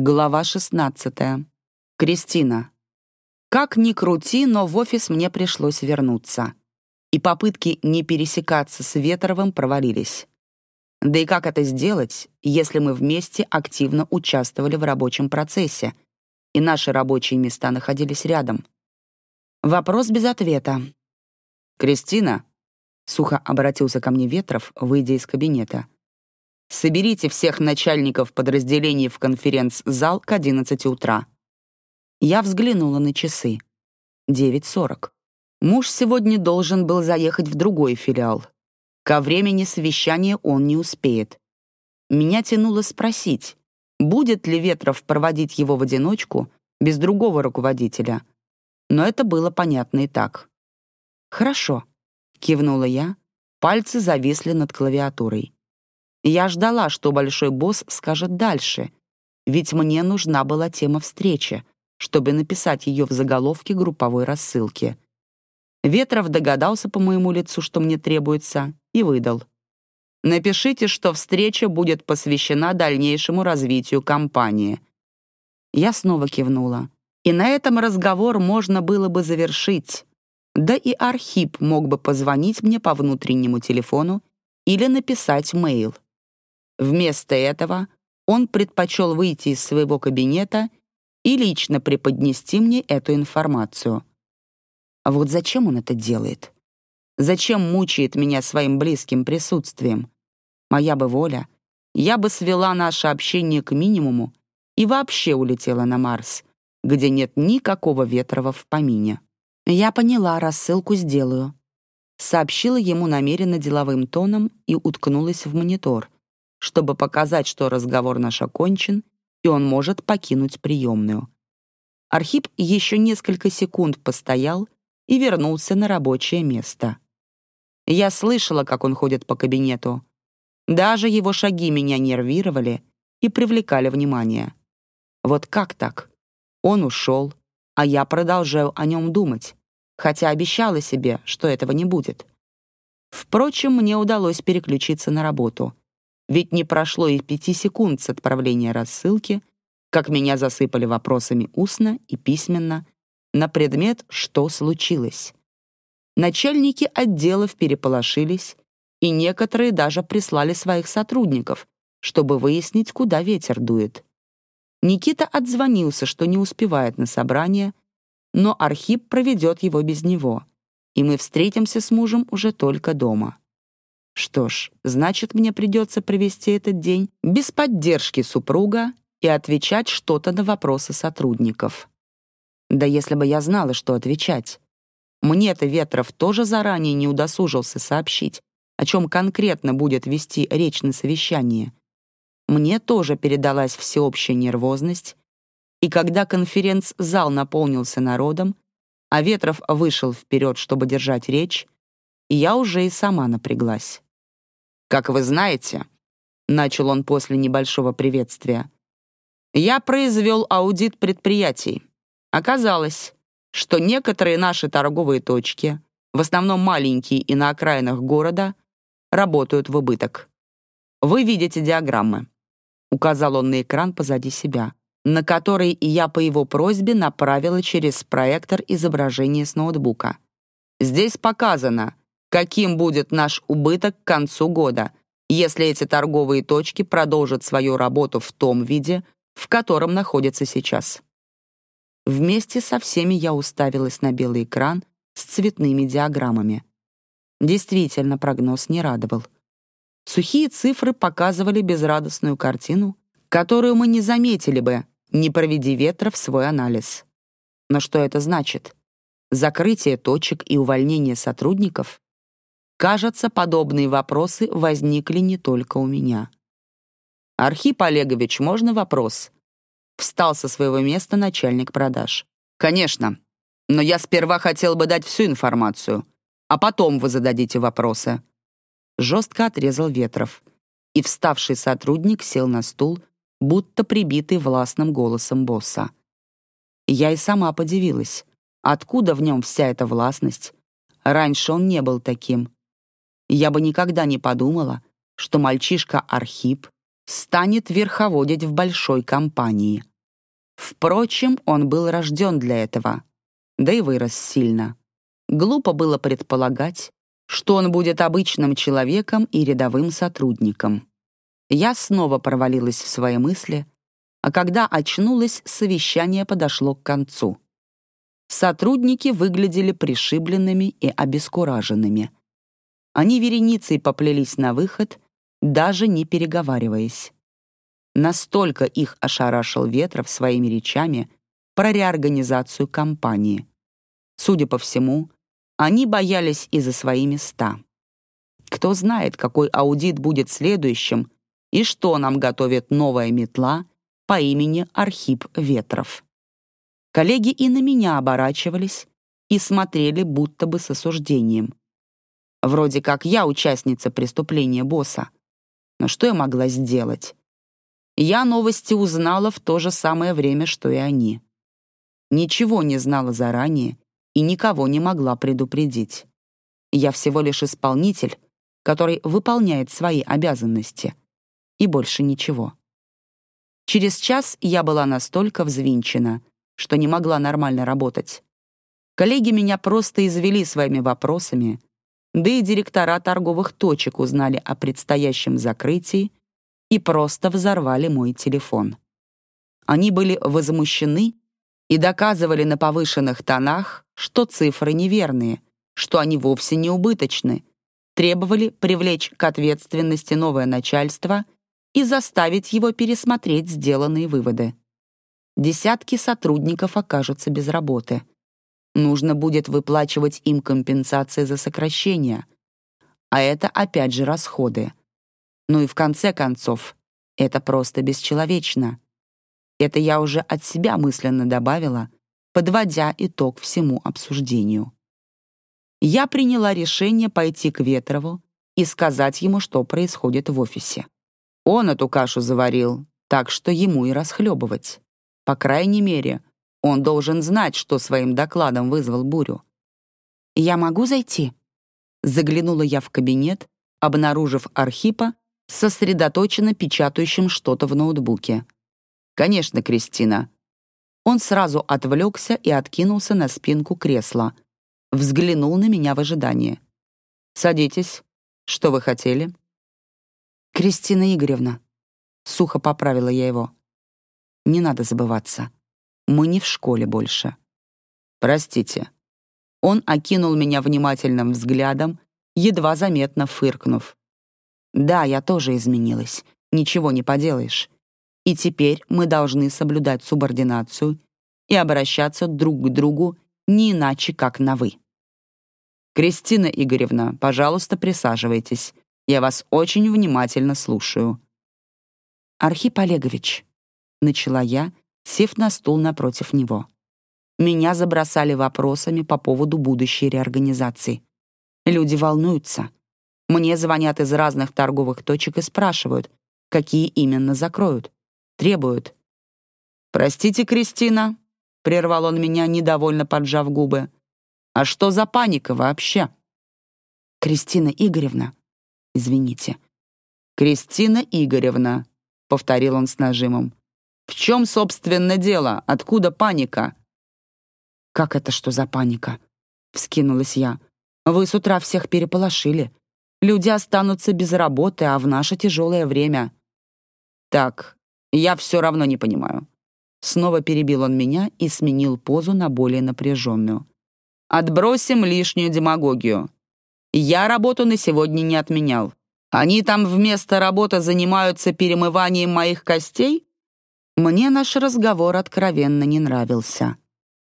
Глава 16. Кристина. Как ни крути, но в офис мне пришлось вернуться. И попытки не пересекаться с Ветровым провалились. Да и как это сделать, если мы вместе активно участвовали в рабочем процессе, и наши рабочие места находились рядом? Вопрос без ответа. «Кристина», — сухо обратился ко мне Ветров, выйдя из кабинета, — Соберите всех начальников подразделений в конференц-зал к 11 утра. Я взглянула на часы. 9.40. Муж сегодня должен был заехать в другой филиал. Ко времени совещания он не успеет. Меня тянуло спросить, будет ли Ветров проводить его в одиночку без другого руководителя. Но это было понятно и так. «Хорошо», — кивнула я, пальцы зависли над клавиатурой. Я ждала, что большой босс скажет дальше, ведь мне нужна была тема встречи, чтобы написать ее в заголовке групповой рассылки. Ветров догадался по моему лицу, что мне требуется, и выдал. «Напишите, что встреча будет посвящена дальнейшему развитию компании». Я снова кивнула. И на этом разговор можно было бы завершить. Да и Архип мог бы позвонить мне по внутреннему телефону или написать мейл. Вместо этого он предпочел выйти из своего кабинета и лично преподнести мне эту информацию. А вот зачем он это делает? Зачем мучает меня своим близким присутствием? Моя бы воля, я бы свела наше общение к минимуму и вообще улетела на Марс, где нет никакого ветрова в помине. Я поняла, рассылку сделаю. Сообщила ему намеренно деловым тоном и уткнулась в монитор — чтобы показать, что разговор наш окончен, и он может покинуть приемную. Архип еще несколько секунд постоял и вернулся на рабочее место. Я слышала, как он ходит по кабинету. Даже его шаги меня нервировали и привлекали внимание. Вот как так? Он ушел, а я продолжаю о нем думать, хотя обещала себе, что этого не будет. Впрочем, мне удалось переключиться на работу — ведь не прошло и пяти секунд с отправления рассылки, как меня засыпали вопросами устно и письменно на предмет «что случилось?». Начальники отделов переполошились, и некоторые даже прислали своих сотрудников, чтобы выяснить, куда ветер дует. Никита отзвонился, что не успевает на собрание, но Архип проведет его без него, и мы встретимся с мужем уже только дома. Что ж, значит, мне придется провести этот день без поддержки супруга и отвечать что-то на вопросы сотрудников. Да если бы я знала, что отвечать. Мне-то Ветров тоже заранее не удосужился сообщить, о чем конкретно будет вести речь на совещании. Мне тоже передалась всеобщая нервозность, и когда конференц-зал наполнился народом, а Ветров вышел вперед, чтобы держать речь, я уже и сама напряглась. Как вы знаете, начал он после небольшого приветствия, я произвел аудит предприятий. Оказалось, что некоторые наши торговые точки, в основном маленькие и на окраинах города, работают в убыток. Вы видите диаграммы. Указал он на экран позади себя, на который я по его просьбе направила через проектор изображение с ноутбука. Здесь показано, каким будет наш убыток к концу года, если эти торговые точки продолжат свою работу в том виде, в котором находятся сейчас. Вместе со всеми я уставилась на белый экран с цветными диаграммами. Действительно, прогноз не радовал. Сухие цифры показывали безрадостную картину, которую мы не заметили бы, не проведи ветра в свой анализ. Но что это значит? Закрытие точек и увольнение сотрудников? Кажется, подобные вопросы возникли не только у меня. «Архип Олегович, можно вопрос?» Встал со своего места начальник продаж. «Конечно. Но я сперва хотел бы дать всю информацию, а потом вы зададите вопросы». Жестко отрезал Ветров, и вставший сотрудник сел на стул, будто прибитый властным голосом босса. Я и сама подивилась, откуда в нем вся эта властность. Раньше он не был таким. Я бы никогда не подумала, что мальчишка Архип станет верховодить в большой компании. Впрочем, он был рожден для этого, да и вырос сильно. Глупо было предполагать, что он будет обычным человеком и рядовым сотрудником. Я снова провалилась в свои мысли, а когда очнулась, совещание подошло к концу. Сотрудники выглядели пришибленными и обескураженными. Они вереницей поплелись на выход, даже не переговариваясь. Настолько их ошарашил Ветров своими речами про реорганизацию компании. Судя по всему, они боялись и за свои места. Кто знает, какой аудит будет следующим и что нам готовит новая метла по имени Архип Ветров. Коллеги и на меня оборачивались и смотрели будто бы с осуждением. Вроде как я участница преступления босса. Но что я могла сделать? Я новости узнала в то же самое время, что и они. Ничего не знала заранее и никого не могла предупредить. Я всего лишь исполнитель, который выполняет свои обязанности. И больше ничего. Через час я была настолько взвинчена, что не могла нормально работать. Коллеги меня просто извели своими вопросами, да и директора торговых точек узнали о предстоящем закрытии и просто взорвали мой телефон. Они были возмущены и доказывали на повышенных тонах, что цифры неверные, что они вовсе не убыточны, требовали привлечь к ответственности новое начальство и заставить его пересмотреть сделанные выводы. Десятки сотрудников окажутся без работы. Нужно будет выплачивать им компенсации за сокращение, а это опять же расходы. Ну и в конце концов, это просто бесчеловечно. Это я уже от себя мысленно добавила, подводя итог всему обсуждению. Я приняла решение пойти к Ветрову и сказать ему, что происходит в офисе. Он эту кашу заварил, так что ему и расхлебывать. По крайней мере, он должен знать, что своим докладом вызвал бурю. «Я могу зайти?» Заглянула я в кабинет, обнаружив Архипа, сосредоточенно печатающим что-то в ноутбуке. «Конечно, Кристина». Он сразу отвлекся и откинулся на спинку кресла. Взглянул на меня в ожидании. «Садитесь. Что вы хотели?» «Кристина Игоревна», — сухо поправила я его. «Не надо забываться. Мы не в школе больше». «Простите». Он окинул меня внимательным взглядом, едва заметно фыркнув. «Да, я тоже изменилась. Ничего не поделаешь. И теперь мы должны соблюдать субординацию и обращаться друг к другу не иначе, как на «вы». «Кристина Игоревна, пожалуйста, присаживайтесь. Я вас очень внимательно слушаю». «Архип Олегович», — начала я, сев на стул напротив него. Меня забросали вопросами по поводу будущей реорганизации. Люди волнуются. Мне звонят из разных торговых точек и спрашивают, какие именно закроют требуют. «Простите, Кристина», — прервал он меня, недовольно поджав губы. «А что за паника вообще?» «Кристина Игоревна, извините». «Кристина Игоревна», — повторил он с нажимом. «В чем, собственно, дело? Откуда паника?» «Как это что за паника?» — вскинулась я. «Вы с утра всех переполошили. Люди останутся без работы, а в наше тяжелое время...» «Так, я все равно не понимаю». Снова перебил он меня и сменил позу на более напряженную. «Отбросим лишнюю демагогию. Я работу на сегодня не отменял. Они там вместо работы занимаются перемыванием моих костей?» Мне наш разговор откровенно не нравился.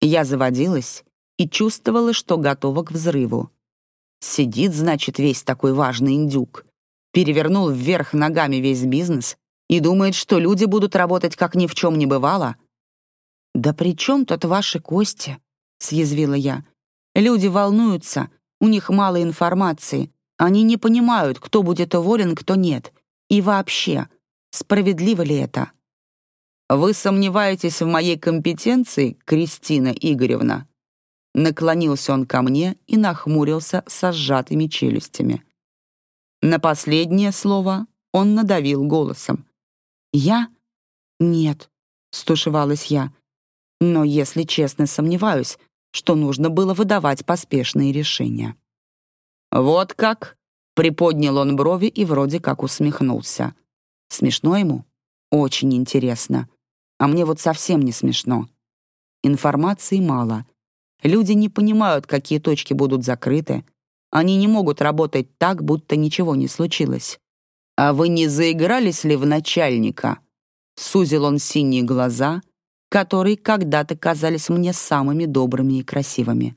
Я заводилась и чувствовала, что готова к взрыву. Сидит, значит, весь такой важный индюк. Перевернул вверх ногами весь бизнес и думает, что люди будут работать, как ни в чем не бывало?» «Да при чем тут ваши кости?» — съязвила я. «Люди волнуются, у них мало информации. Они не понимают, кто будет уволен, кто нет. И вообще, справедливо ли это?» «Вы сомневаетесь в моей компетенции, Кристина Игоревна?» Наклонился он ко мне и нахмурился со сжатыми челюстями. На последнее слово он надавил голосом. «Я? Нет», — стушевалась я. Но, если честно, сомневаюсь, что нужно было выдавать поспешные решения. «Вот как?» — приподнял он брови и вроде как усмехнулся. «Смешно ему? Очень интересно. А мне вот совсем не смешно. Информации мало. Люди не понимают, какие точки будут закрыты. Они не могут работать так, будто ничего не случилось. «А вы не заигрались ли в начальника?» Сузил он синие глаза, которые когда-то казались мне самыми добрыми и красивыми.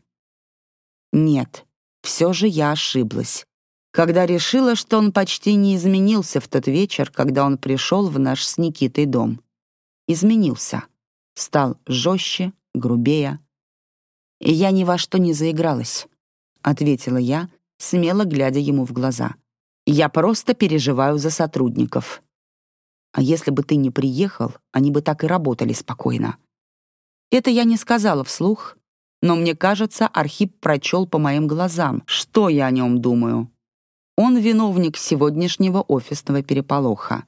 Нет, все же я ошиблась, когда решила, что он почти не изменился в тот вечер, когда он пришел в наш с Никитой дом. Изменился. Стал жестче, грубее. И я ни во что не заигралась, — ответила я, смело глядя ему в глаза. Я просто переживаю за сотрудников. А если бы ты не приехал, они бы так и работали спокойно. Это я не сказала вслух, но мне кажется, Архип прочел по моим глазам, что я о нем думаю. Он виновник сегодняшнего офисного переполоха.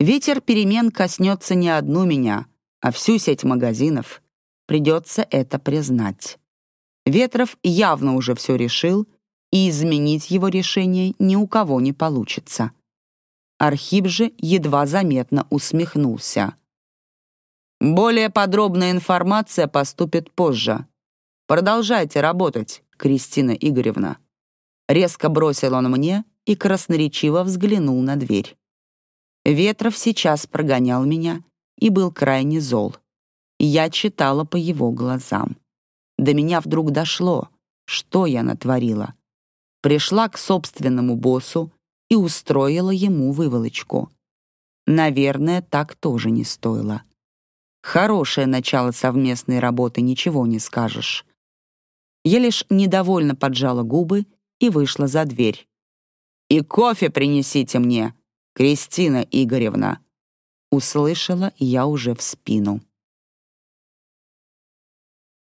Ветер перемен коснется не одну меня, а всю сеть магазинов. Придется это признать. Ветров явно уже все решил и изменить его решение ни у кого не получится. Архип же едва заметно усмехнулся. «Более подробная информация поступит позже. Продолжайте работать, Кристина Игоревна». Резко бросил он мне и красноречиво взглянул на дверь. Ветров сейчас прогонял меня и был крайне зол. Я читала по его глазам. До меня вдруг дошло, что я натворила пришла к собственному боссу и устроила ему выволочку. Наверное, так тоже не стоило. Хорошее начало совместной работы, ничего не скажешь. Я лишь недовольно поджала губы и вышла за дверь. «И кофе принесите мне, Кристина Игоревна!» Услышала я уже в спину.